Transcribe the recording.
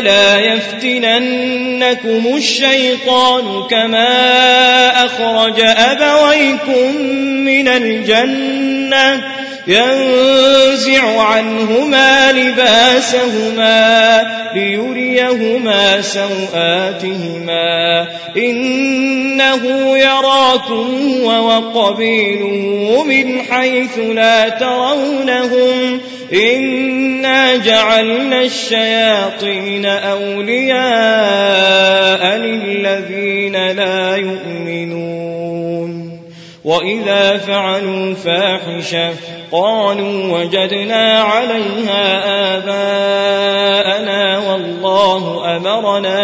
لا يفتننكم الشيطان كما أخرج أبويكم من الجنة ينزع عنهما لباسهما ليريهما سوآتهما إنه يراكم وقبيله من حيث لا ترونهم إنا جعلنا الشياطين أولياء للذين لا يؤمنون وإذا فعلوا فاحشة قالوا وجدنا عليها آباءنا